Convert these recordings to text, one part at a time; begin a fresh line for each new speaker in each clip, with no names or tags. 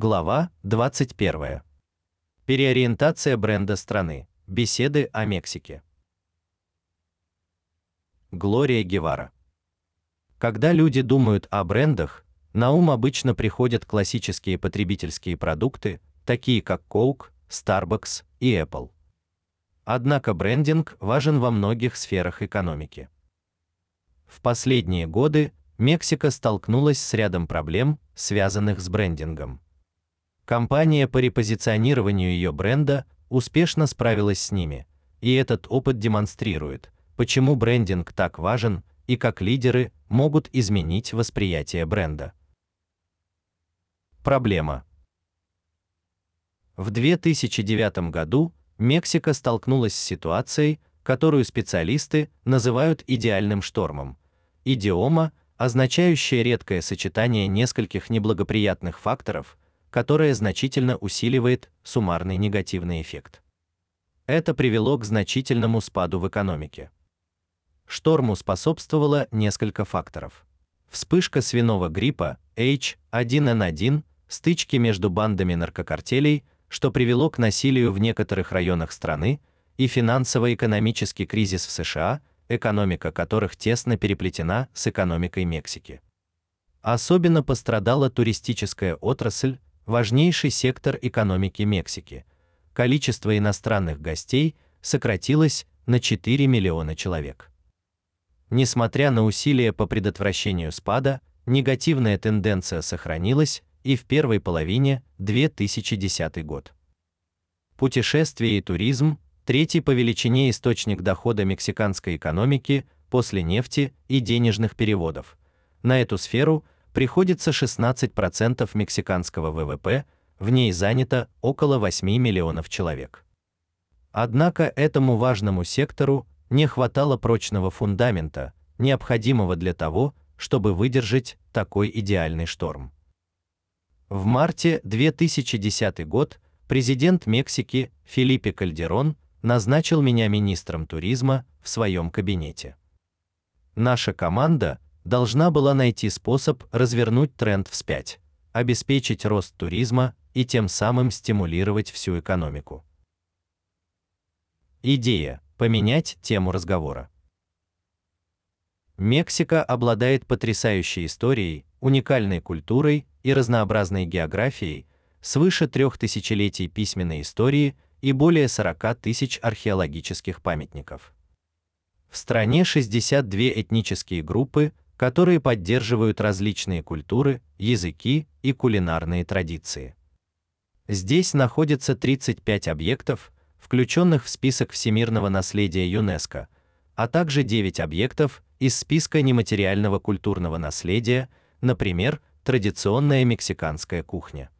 Глава 21. Переориентация бренда страны. Беседы о Мексике. Глория Гевара. Когда люди думают о брендах, на ум обычно приходят классические потребительские продукты, такие как Coke, Starbucks и Apple. Однако брендинг важен во многих сферах экономики. В последние годы Мексика столкнулась с рядом проблем, связанных с брендингом. Компания по репозиционированию ее бренда успешно справилась с ними, и этот опыт демонстрирует, почему брендинг так важен и как лидеры могут изменить восприятие бренда. Проблема. В 2009 году Мексика столкнулась с ситуацией, которую специалисты называют идеальным штормом. Идиома, означающая редкое сочетание нескольких неблагоприятных факторов, которое значительно усиливает суммарный негативный эффект. Это привело к значительному спаду в экономике. Шторму способствовало несколько факторов. Вспышка свиного гриппа H1N1, стычки между бандами наркокартелей, что привело к насилию в некоторых районах страны, и финансово-экономический кризис в США, экономика которых тесно переплетена с экономикой Мексики. Особенно пострадала туристическая отрасль, важнейший сектор экономики Мексики. Количество иностранных гостей сократилось на 4 миллиона человек. Несмотря на усилия по предотвращению спада, негативная тенденция сохранилась и в первой половине 2010 год. Путешествия и туризм третий по величине источник дохода мексиканской экономики после нефти и денежных переводов. На эту сферу приходится 16% мексиканского ВВП, в ней занято около 8 миллионов человек. Однако этому важному сектору не хватало прочного фундамента, необходимого для того, чтобы выдержать такой идеальный шторм. В марте 2010 год президент Мексики Фелипе Кальдерон назначил меня министром туризма в своем кабинете. Наша команда должна была найти способ развернуть тренд вспять, обеспечить рост туризма и тем самым стимулировать всю экономику. Идея поменять тему разговора. Мексика обладает потрясающей историей, уникальной культурой и разнообразной географией, свыше трех тысячелетий письменной истории и более 40 тысяч археологических памятников. В стране 62 этнические группы, которые поддерживают различные культуры, языки и кулинарные традиции. Здесь находится 35 объектов, включенных в список всемирного наследия ЮНЕСКО, а также 9 объектов из списка нематериального культурного наследия, например, традиционная мексиканская кухня.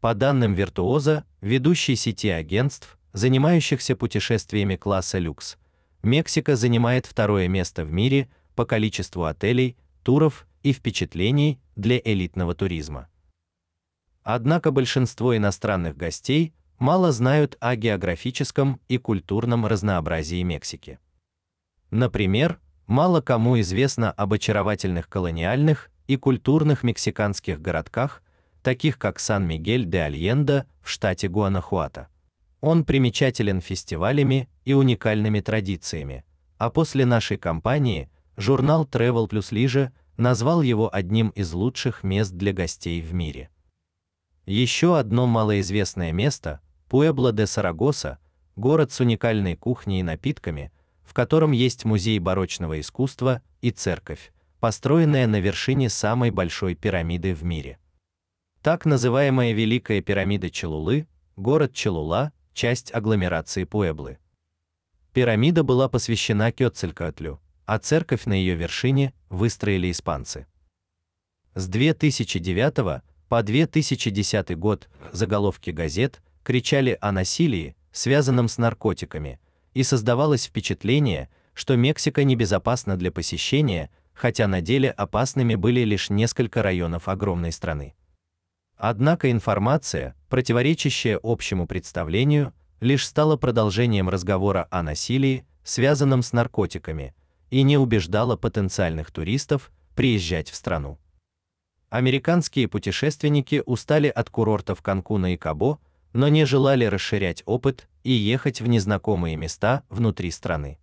По данным Виртуоза, ведущей сети агентств, занимающихся путешествиями класса люкс, Мексика занимает второе место в мире по количеству отелей, туров и впечатлений для элитного туризма. Однако большинство иностранных гостей мало знают о географическом и культурном разнообразии Мексики. Например, мало кому известно об очаровательных колониальных и культурных мексиканских городках, таких как Сан-Мигель-де-Альенде в штате Гуанахуато. Он примечателен фестивалями и уникальными традициями, а после нашей кампании журнал Travel Plus Leisure назвал его одним из лучших мест для гостей в мире. Еще одно малоизвестное место Пуэбло де Сарагоса, город с уникальной кухней и напитками, в котором есть музей барочного искусства и церковь, построенная на вершине самой большой пирамиды в мире. Так называемая Великая пирамида Челулы, город Челула, часть агломерации Пуэблы. Пирамида была посвящена Кёцалькоатлю, а церковь на ее вершине выстроили испанцы. С 2009 по 2010 год заголовки газет кричали о насилии, связанном с наркотиками, и создавалось впечатление, что Мексика небезопасна для посещения, хотя на деле опасными были лишь несколько районов огромной страны. Однако информация, противоречащая общему представлению, лишь стала продолжением разговора о насилии, связанном с наркотиками, и не убеждала потенциальных туристов приезжать в страну. Американские путешественники устали от курортов Канкуна и Кабо, но не желали расширять опыт и ехать в незнакомые места внутри страны.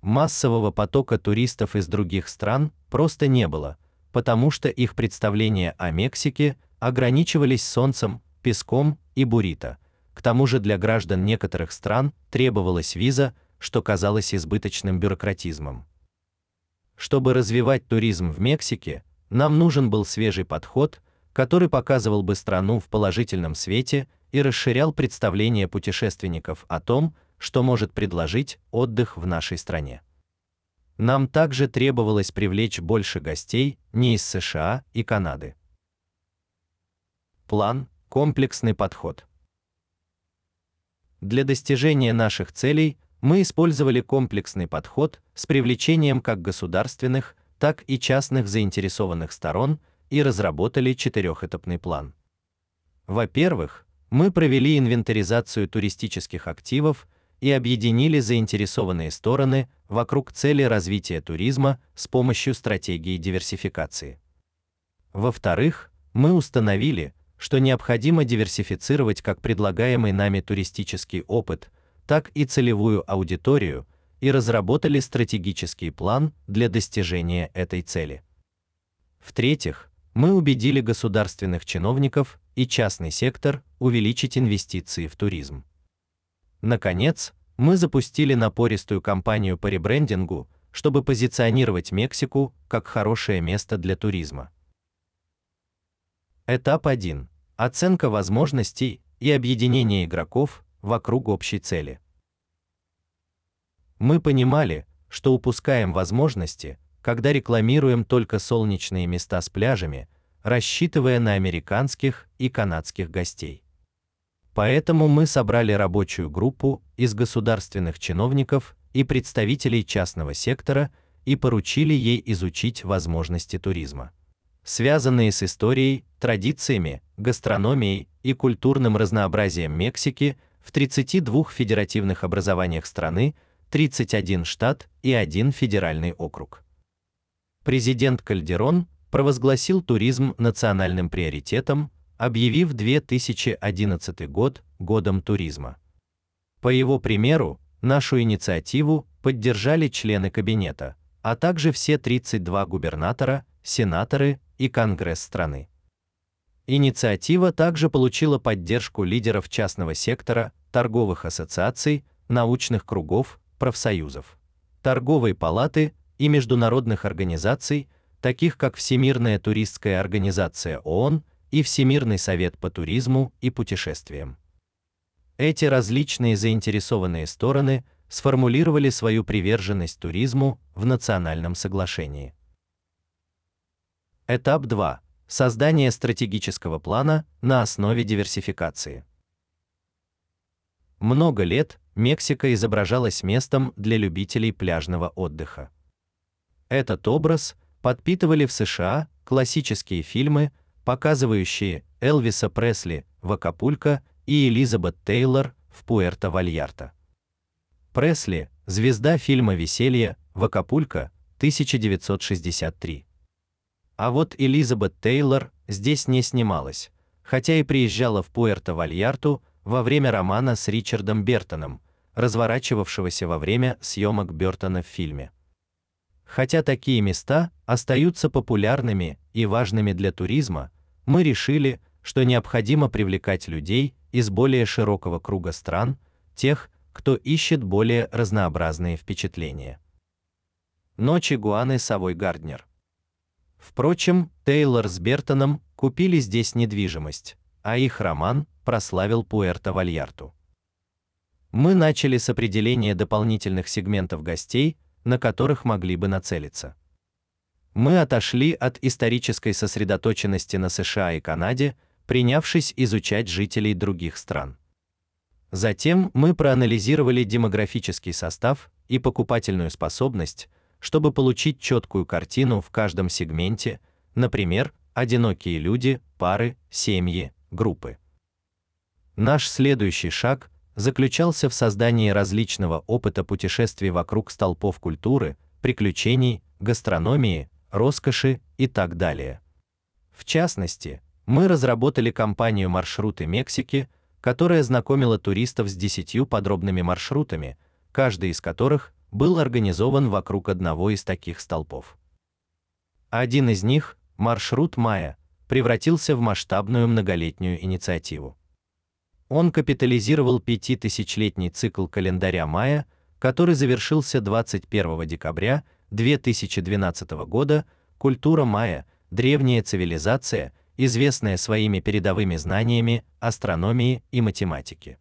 Массового потока туристов из других стран просто не было, потому что их представления о Мексике ограничивались солнцем, песком и буррито. К тому же для граждан некоторых стран требовалась виза, что казалось избыточным бюрократизмом. Чтобы развивать туризм в Мексике, нам нужен был свежий подход, который показывал бы страну в положительном свете и расширял представление путешественников о том, что может предложить отдых в нашей стране. Нам также требовалось привлечь больше гостей не из США и Канады. План комплексный подход. Для достижения наших целей мы использовали комплексный подход с привлечением как государственных, так и частных заинтересованных сторон и разработали четырехэтапный план. Во-первых, мы провели инвентаризацию туристических активов и объединили заинтересованные стороны вокруг цели развития туризма с помощью стратегии диверсификации. Во-вторых, мы установили, что необходимо диверсифицировать как предлагаемый нами туристический опыт, так и целевую аудиторию и разработали стратегический план для достижения этой цели. В-третьих, мы убедили государственных чиновников и частный сектор увеличить инвестиции в туризм. Наконец, мы запустили напористую кампанию по ребрендингу, чтобы позиционировать Мексику как хорошее место для туризма. Этап 1. Оценка возможностей и объединение игроков вокруг общей цели. Мы понимали, что упускаем возможности, когда рекламируем только солнечные места с пляжами, рассчитывая на американских и канадских гостей. Поэтому мы собрали рабочую группу из государственных чиновников и представителей частного сектора и поручили ей изучить возможности туризма, связанные с историей, традициями, гастрономией и культурным разнообразием Мексики в 32 федеративных образованиях страны 31 штат и один федеральный округ. Президент Кальдерон провозгласил туризм национальным приоритетом, объявив 2011 год годом туризма. По его примеру, нашу инициативу поддержали члены кабинета, а также все 32 губернатора, сенаторы и конгресс страны. Инициатива также получила поддержку лидеров частного сектора, торговых ассоциаций, научных кругов профсоюзов, торговой палаты и международных организаций, таких как Всемирная туристская организация ООН и Всемирный совет по туризму и путешествиям. Эти различные заинтересованные стороны сформулировали свою приверженность туризму в национальном соглашении. Этап 2. Создание стратегического плана на основе диверсификации. Много лет Мексика изображалась местом для любителей пляжного отдыха. Этот образ подпитывали в США классические фильмы, показывающие Элвиса Пресли в Акапулько и Элизабет Тейлор в Пуэрто-Вальярта. Пресли звезда фильма Веселье в Акапулько 1963. А вот Элизабет Тейлор здесь не снималась, хотя и приезжала в Пуэрто-Вальярту во время романа с Ричардом Бертоном, разворачивавшегося во время съемок Бертона в фильме. Хотя такие места остаются популярными и важными для туризма, мы решили, что необходимо привлекать людей из более широкого круга стран, тех, кто ищет более разнообразные впечатления. Ночи Гуаны Савой Гарднер. Впрочем, Тейлор с Бертоном купили здесь недвижимость, а их роман прославил Пуэрто-Вальярту. Мы начали с определения дополнительных сегментов гостей, на которых могли бы нацелиться. Мы отошли от исторической сосредоточенности на США и Канаде, принявшись изучать жителей других стран. Затем мы проанализировали демографический состав и покупательную способность, чтобы получить четкую картину в каждом сегменте, например, одинокие люди, пары, семьи, группы. Наш следующий шаг заключался в создании различного опыта путешествий вокруг столпов культуры, приключений, гастрономии, роскоши и так далее. В частности, мы разработали компанию Маршруты Мексики, которая знакомила туристов с десятью подробными маршрутами, каждый из которых был организован вокруг одного из таких столпов. Один из них, маршрут Майя, превратился в масштабную многолетнюю инициативу. Он капитализировал пятитысячелетний цикл календаря Майя, который завершился 21 декабря 2012 года. Культура майя древняя цивилизация, известная своими передовыми знаниями астрономии и математики.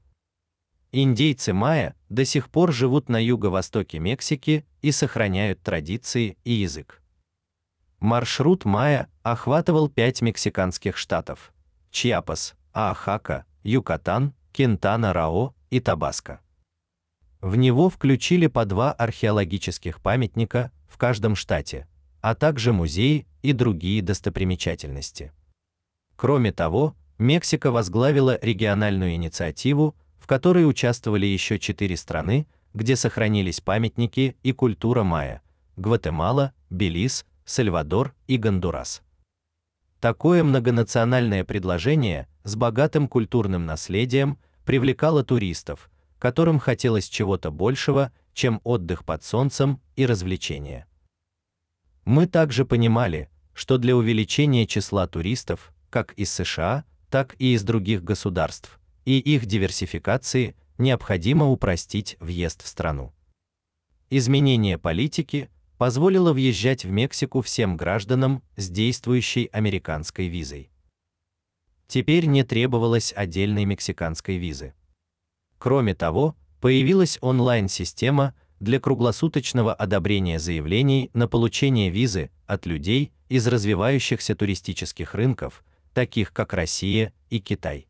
Индейцы майя до сих пор живут на юго-востоке Мексики и сохраняют традиции и язык. Маршрут майя охватывал пять мексиканских штатов: Чиапас, Оахака, Юкатан, Кентана-Рао и Табаско. В него включили по два археологических памятника в каждом штате, а также музеи и другие достопримечательности. Кроме того, Мексика возглавила региональную инициативу, в которой участвовали еще четыре страны, где сохранились памятники и культура майя: Гватемала, Белиз, Сальвадор и Гондурас. Такое многонациональное предложение с богатым культурным наследием привлекало туристов, которым хотелось чего-то большего, чем отдых под солнцем и развлечения. Мы также понимали, что для увеличения числа туристов, как из США, так и из других государств, и их диверсификации необходимо упростить въезд в страну. Изменение политики позволило въезжать в Мексику всем гражданам с действующей американской визой. Теперь не требовалось отдельной мексиканской визы. Кроме того, появилась онлайн-система для круглосуточного одобрения заявлений на получение визы от людей из развивающихся туристических рынков, таких как Россия и Китай.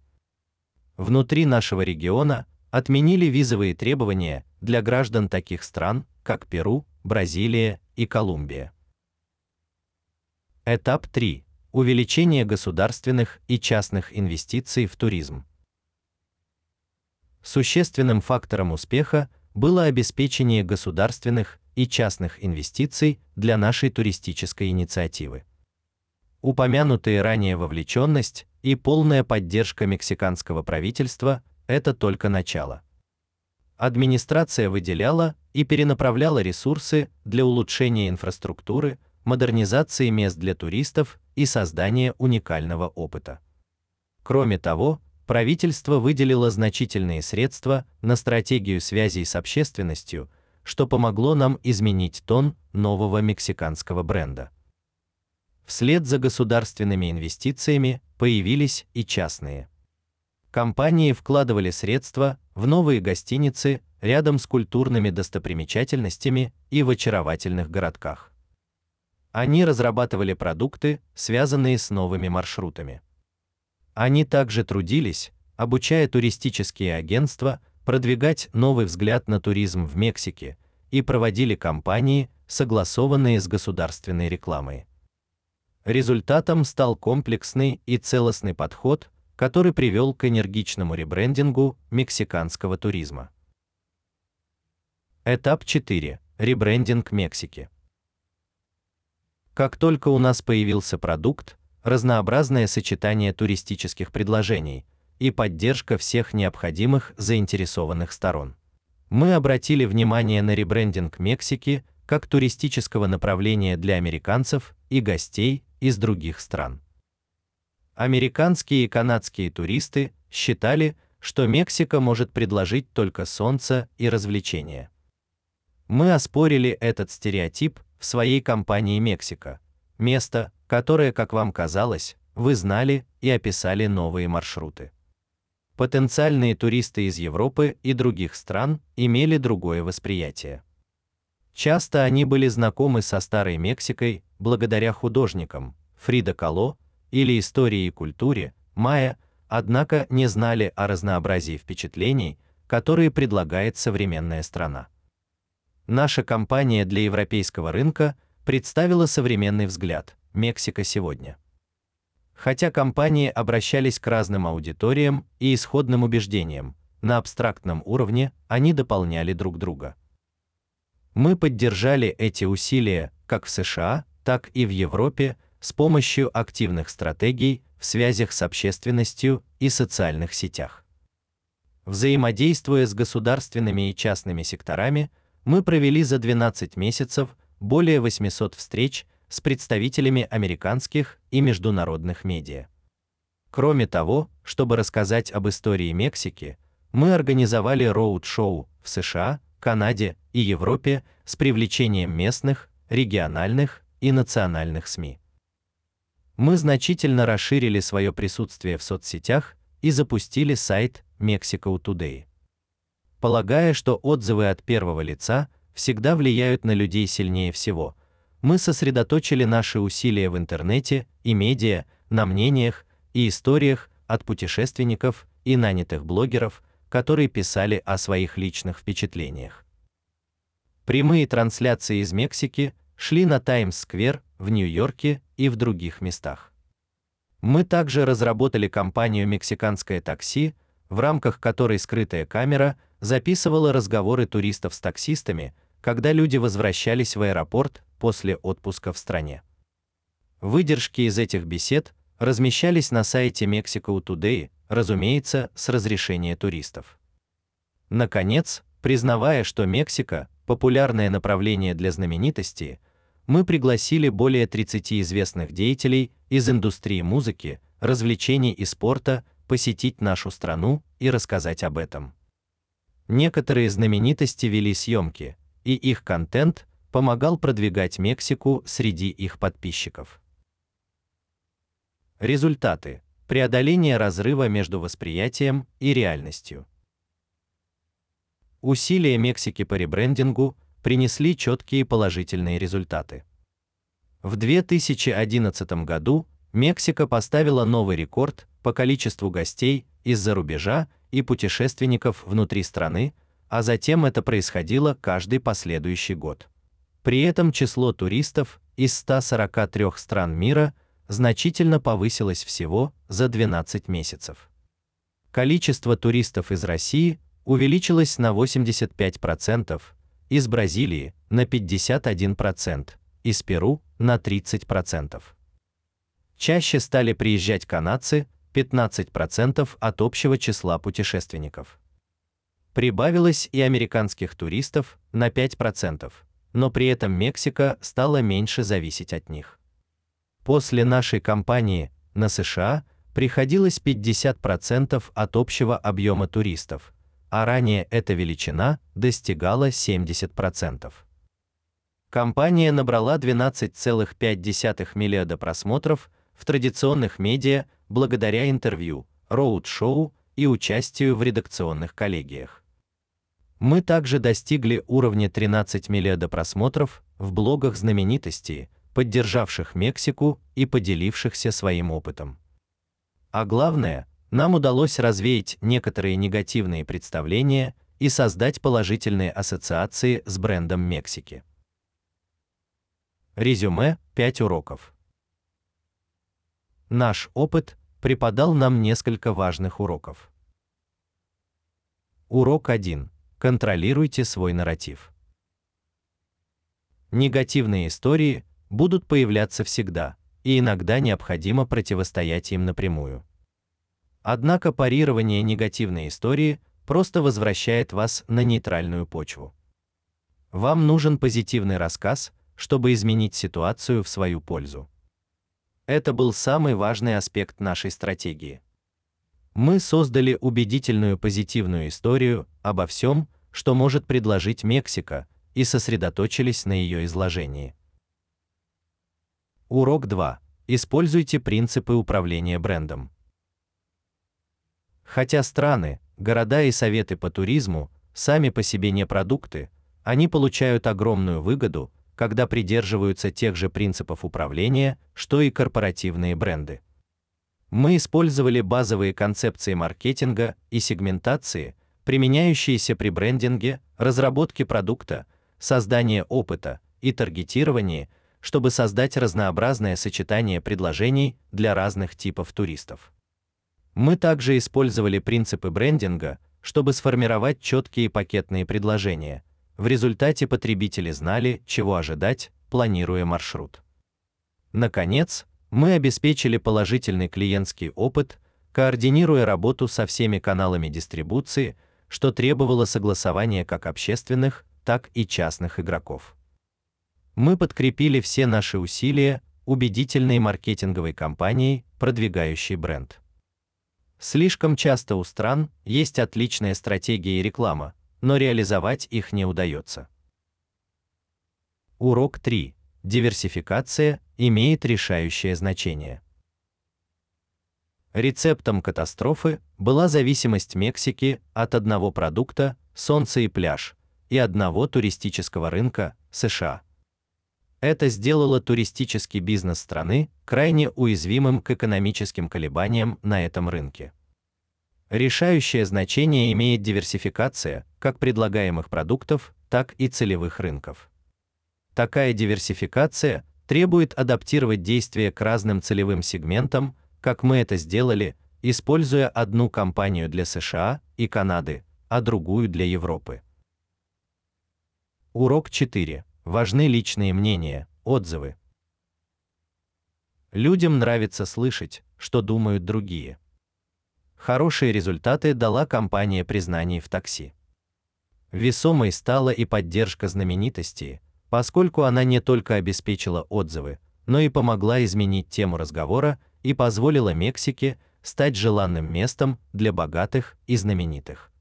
Внутри нашего региона отменили визовые требования для граждан таких стран, как Перу, Бразилия и Колумбия. Этап 3. Увеличение государственных и частных инвестиций в туризм. Существенным фактором успеха было обеспечение государственных и частных инвестиций для нашей туристической инициативы. Упомянутые ранее вовлеченность и полная поддержка мексиканского правительства это только начало. Администрация выделяла и перенаправляла ресурсы для улучшения инфраструктуры, модернизации мест для туристов и создания уникального опыта. Кроме того, правительство выделило значительные средства на стратегию связей с общественностью, что помогло нам изменить тон нового мексиканского бренда. Вслед за государственными инвестициями появились и частные. Компании вкладывали средства в новые гостиницы рядом с культурными достопримечательностями и в очаровательных городках. Они разрабатывали продукты, связанные с новыми маршрутами. Они также трудились, обучая туристические агентства продвигать новый взгляд на туризм в Мексике и проводили кампании, согласованные с государственной рекламой. Результатом стал комплексный и целостный подход, который привел к энергичному ребрендингу мексиканского туризма. Этап 4. Ребрендинг Мексики. Как только у нас появился продукт, разнообразное сочетание туристических предложений и поддержка всех необходимых заинтересованных сторон, мы обратили внимание на ребрендинг Мексики как туристического направления для американцев и гостей из других стран. Американские и канадские туристы считали, что Мексика может предложить только солнце и развлечения. Мы оспорили этот стереотип в своей компании Мексика, место, которое, как вам казалось, вы знали и описали новые маршруты. Потенциальные туристы из Европы и других стран имели другое восприятие. Часто они были знакомы со старой Мексикой благодаря художникам Фрида Кало или истории и культуре майя, однако не знали о разнообразии впечатлений, которые предлагает современная страна. Наша компания для европейского рынка представила современный взгляд Мексика сегодня. Хотя компании обращались к разным аудиториям и исходным убеждениям, на абстрактном уровне они дополняли друг друга. Мы поддержали эти усилия как в США, так и в Европе, с помощью активных стратегий в связях с общественностью и социальных сетях. Взаимодействуя с государственными и частными секторами, мы провели за 12 месяцев более 800 встреч с представителями американских и международных медиа. Кроме того, чтобы рассказать об истории Мексики, мы организовали роуд-шоу в США, Канаде и Европе с привлечением местных, региональных и национальных СМИ. Мы значительно расширили свое присутствие в соцсетях и запустили сайт Mexico Today. Полагая, что отзывы от первого лица всегда влияют на людей сильнее всего, мы сосредоточили наши усилия в интернете и медиа на мнениях и историях от путешественников и нанятых блогеров, которые писали о своих личных впечатлениях. Прямые трансляции из Мексики шли на Таймс-сквер в Нью-Йорке и в других местах. Мы также разработали кампанию Мексиканское такси, в рамках которой скрытая камера записывала разговоры туристов с таксистами, когда люди возвращались в аэропорт после отпуска в стране. Выдержки из этих бесед размещались на сайте Mexico Today, разумеется, с разрешения туристов. Наконец, признавая, что Мексика популярное направление для знаменитостей, мы пригласили более 30 известных деятелей из индустрии музыки, развлечений и спорта посетить нашу страну и рассказать об этом. Некоторые знаменитости вели съемки, и их контент помогал продвигать Мексику среди их подписчиков. Результаты: преодоление разрыва между восприятием и реальностью. Усилия Мексики по ребрендингу принесли четкие положительные результаты. В 2011 году Мексика поставила новый рекорд по количеству гостей из-за рубежа и путешественников внутри страны, а затем это происходило каждый последующий год. При этом число туристов из 143 стран мира значительно повысилось всего за 12 месяцев. Количество туристов из России увеличилось на 85%, из Бразилии на 51%, из Перу на 30%. Чаще стали приезжать канадцы 15% от общего числа путешественников. Прибавилось и американских туристов на 5%, но при этом Мексика стала меньше зависеть от них. После нашей кампании на США приходилось 50% от общего объема туристов, а ранее эта величина достигала 70%. Компания набрала 12,5 миллиарда просмотров в традиционных медиа благодаря интервью, роуд-шоу и участию в редакционных коллегиях. Мы также достигли уровня 13 миллиарда просмотров в блогах знаменитостей, поддержавших Мексику и поделившихся своим опытом. А главное, нам удалось развеять некоторые негативные представления и создать положительные ассоциации с брендом Мексики. Резюме 5 уроков. Наш опыт преподал нам несколько важных уроков. Урок 1. Контролируйте свой нарратив. Негативные истории будут появляться всегда, и иногда необходимо противостоять им напрямую. Однако парирование негативной истории просто возвращает вас на нейтральную почву. Вам нужен позитивный рассказ, чтобы изменить ситуацию в свою пользу. Это был самый важный аспект нашей стратегии. Мы создали убедительную позитивную историю обо всем, что может предложить Мексика, и сосредоточились на ее изложении. Урок 2. Используйте принципы управления брендом. Хотя страны, города и советы по туризму сами по себе не продукты, они получают огромную выгоду, когда придерживаются тех же принципов управления, что и корпоративные бренды. Мы использовали базовые концепции маркетинга и сегментации, применяющиеся при брендинге, разработке продукта, создании опыта и таргетировании чтобы создать разнообразное сочетание предложений для разных типов туристов. Мы также использовали принципы брендинга, чтобы сформировать четкие пакетные предложения. В результате потребители знали, чего ожидать, планируя маршрут. Наконец, мы обеспечили положительный клиентский опыт, координируя работу со всеми каналами дистрибуции, что требовало согласования как общественных, так и частных игроков. Мы подкрепили все наши усилия убедительной маркетинговой кампанией, продвигающей бренд. Слишком часто у стран есть отличная стратегия и реклама, но реализовать их не удается. Урок 3. Диверсификация имеет решающее значение. Рецептом катастрофы была зависимость Мексики от одного продукта солнце и пляж и одного туристического рынка США. Это сделало туристический бизнес страны крайне уязвимым к экономическим колебаниям на этом рынке. Решающее значение имеет диверсификация как предлагаемых продуктов, так и целевых рынков. Такая диверсификация требует адаптировать действия к разным целевым сегментам, как мы это сделали, используя одну компанию для США и Канады, а другую для Европы. Урок 4. Важны личные мнения, отзывы. Людям нравится слышать, что думают другие. Хорошие результаты дала компания признаний в такси. Весомой стала и поддержка знаменитости, поскольку она не только обеспечила отзывы, но и помогла изменить тему разговора и позволила Мексике стать желанным местом для богатых и знаменитых.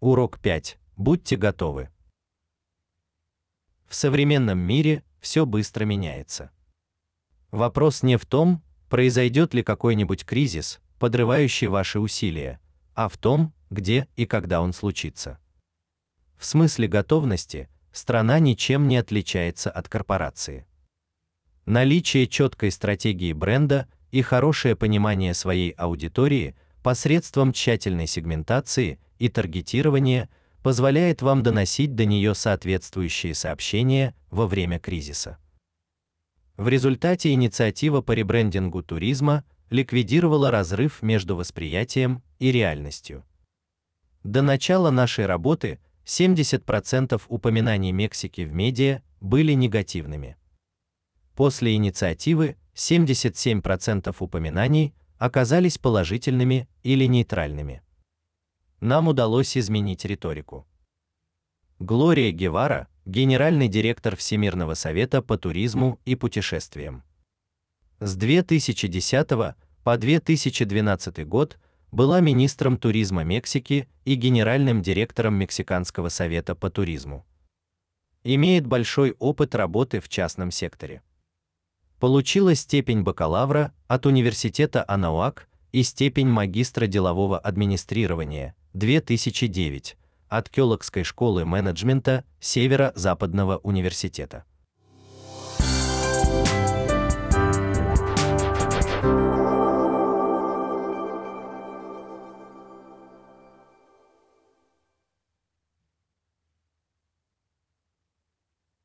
Урок 5. Будьте готовы. В современном мире все быстро меняется. Вопрос не в том, произойдет ли какой-нибудь кризис, подрывающий ваши усилия, а в том, где и когда он случится. В смысле готовности страна ничем не отличается от корпорации. Наличие четкой стратегии бренда и хорошее понимание своей аудитории посредством тщательной сегментации и таргетирования позволяет вам доносить до нее соответствующие сообщения во время кризиса. В результате инициатива по ребрендингу туризма ликвидировала разрыв между восприятием и реальностью. До начала нашей работы 70% упоминаний Мексики в медиа были негативными. После инициативы 77% упоминаний оказались положительными или нейтральными. Нам удалось изменить риторику. Глория Гевара, генеральный директор Всемирного совета по туризму и путешествиям. С 2010 по 2012 год была министром туризма Мексики и генеральным директором Мексиканского совета по туризму. Имеет большой опыт работы в частном секторе. Получила степень бакалавра от университета Анауак и степень магистра делового администрирования 2009 от Кёлокской школы менеджмента Северо-Западного университета.